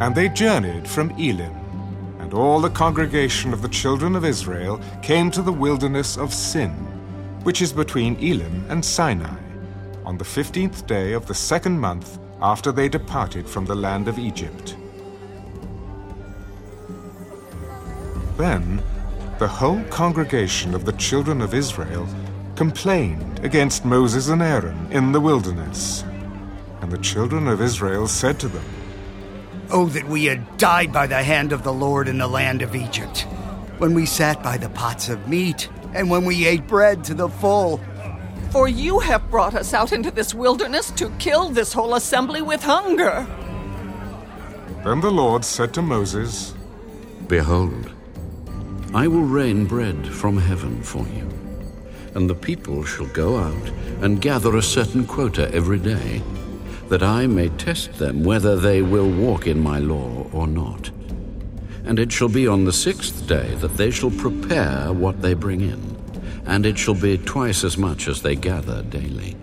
And they journeyed from Elim, and all the congregation of the children of Israel came to the wilderness of Sin, which is between Elim and Sinai, on the fifteenth day of the second month after they departed from the land of Egypt. Then the whole congregation of the children of Israel complained against Moses and Aaron in the wilderness. And the children of Israel said to them, Oh, that we had died by the hand of the Lord in the land of Egypt, when we sat by the pots of meat, and when we ate bread to the full. For you have brought us out into this wilderness to kill this whole assembly with hunger. Then the Lord said to Moses, Behold, I will rain bread from heaven for you, and the people shall go out and gather a certain quota every day, that I may test them whether they will walk in my law or not. And it shall be on the sixth day that they shall prepare what they bring in, and it shall be twice as much as they gather daily.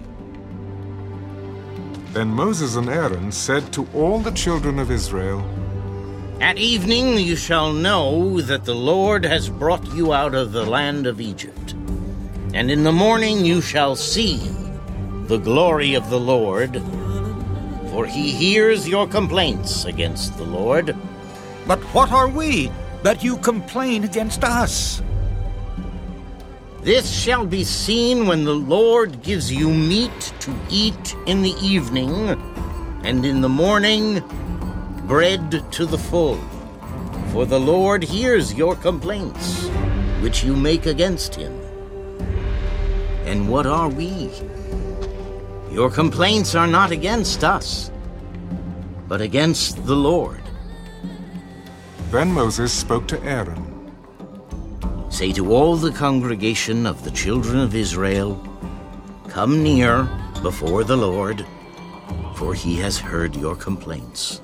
Then Moses and Aaron said to all the children of Israel, At evening you shall know that the Lord has brought you out of the land of Egypt. And in the morning you shall see the glory of the Lord, for he hears your complaints against the Lord. But what are we that you complain against us? This shall be seen when the Lord gives you meat to eat in the evening, and in the morning bread to the full. For the Lord hears your complaints, which you make against him. And what are we? Your complaints are not against us, but against the Lord. Then Moses spoke to Aaron, Say to all the congregation of the children of Israel, Come near before the Lord, for he has heard your complaints.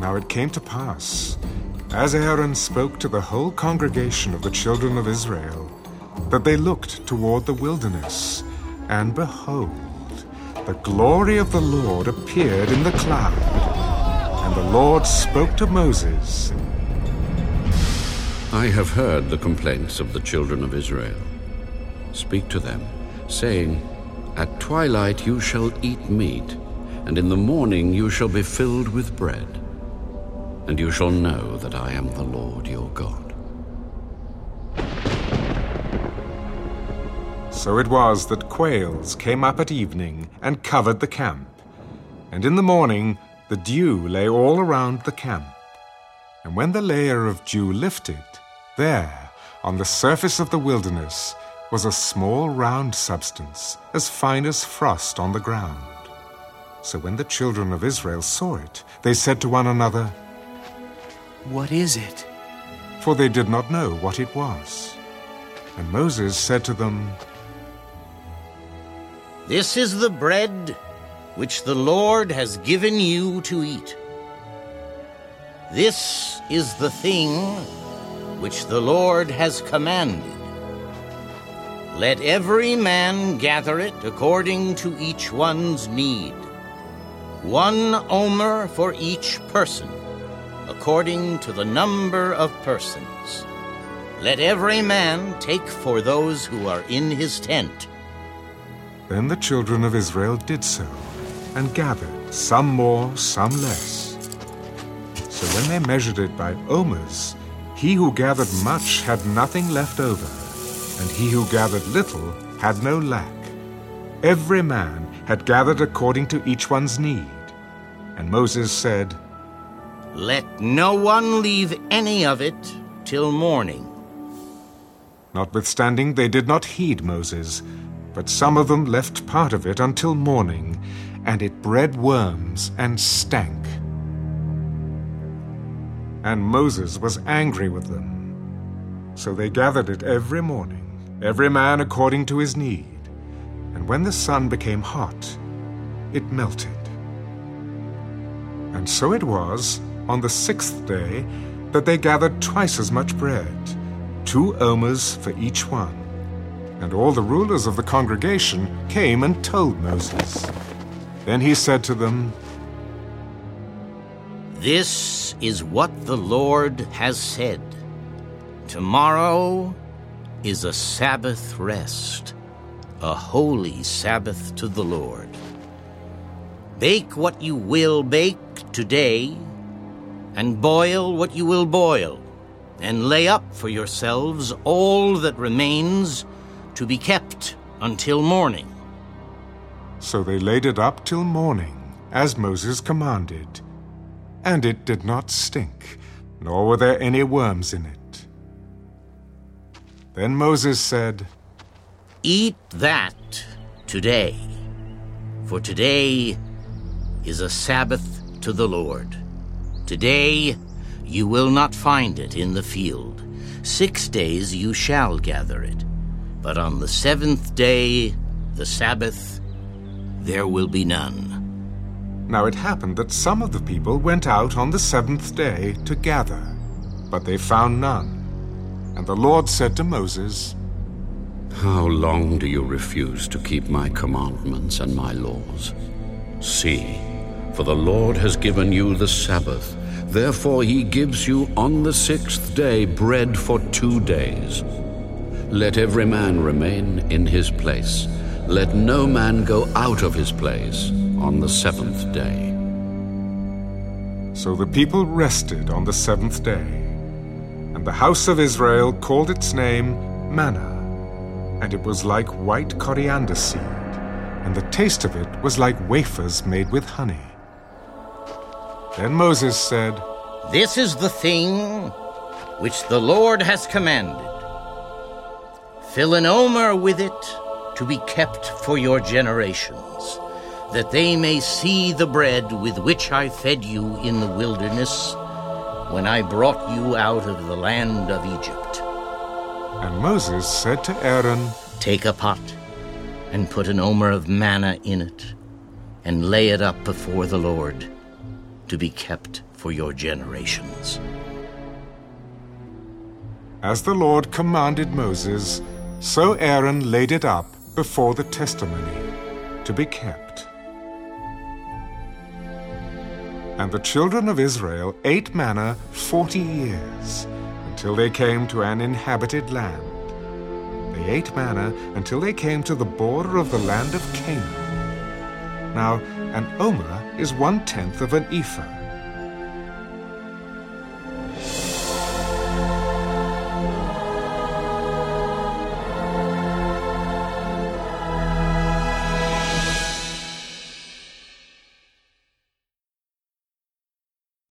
Now it came to pass, as Aaron spoke to the whole congregation of the children of Israel, that they looked toward the wilderness, and behold, the glory of the Lord appeared in the cloud. And the Lord spoke to Moses. I have heard the complaints of the children of Israel. Speak to them, saying, At twilight you shall eat meat, and in the morning you shall be filled with bread. And you shall know that I am the Lord your God. So it was that quails came up at evening and covered the camp. And in the morning the dew lay all around the camp. And when the layer of dew lifted, there, on the surface of the wilderness, was a small round substance, as fine as frost on the ground. So when the children of Israel saw it, they said to one another, What is it? For they did not know what it was. And Moses said to them, This is the bread which the Lord has given you to eat. This is the thing which the Lord has commanded. Let every man gather it according to each one's need. One omer for each person, according to the number of persons. Let every man take for those who are in his tent. Then the children of Israel did so, and gathered, some more, some less. So when they measured it by omers, he who gathered much had nothing left over, and he who gathered little had no lack. Every man had gathered according to each one's need. And Moses said, Let no one leave any of it till morning. Notwithstanding, they did not heed Moses, but some of them left part of it until morning, and it bred worms and stank. And Moses was angry with them. So they gathered it every morning, every man according to his need. And when the sun became hot, it melted. And so it was, on the sixth day, that they gathered twice as much bread, two omers for each one. And all the rulers of the congregation came and told Moses. Then he said to them, This is what the Lord has said. Tomorrow is a Sabbath rest, a holy Sabbath to the Lord. Bake what you will bake today, and boil what you will boil, and lay up for yourselves all that remains to be kept until morning. So they laid it up till morning, as Moses commanded. And it did not stink, nor were there any worms in it. Then Moses said, Eat that today, for today is a Sabbath to the Lord. Today you will not find it in the field. Six days you shall gather it. But on the seventh day, the Sabbath, there will be none. Now it happened that some of the people went out on the seventh day to gather, but they found none. And the Lord said to Moses, How long do you refuse to keep my commandments and my laws? See, for the Lord has given you the Sabbath. Therefore he gives you on the sixth day bread for two days. Let every man remain in his place. Let no man go out of his place on the seventh day. So the people rested on the seventh day. And the house of Israel called its name manna, and it was like white coriander seed, and the taste of it was like wafers made with honey. Then Moses said, This is the thing which the Lord has commanded. Fill an omer with it to be kept for your generations, that they may see the bread with which I fed you in the wilderness when I brought you out of the land of Egypt. And Moses said to Aaron, Take a pot and put an omer of manna in it, and lay it up before the Lord to be kept for your generations. As the Lord commanded Moses, so Aaron laid it up before the testimony to be kept. And the children of Israel ate manna forty years, until they came to an inhabited land. They ate manna until they came to the border of the land of Canaan. Now, an omer is one tenth of an ephah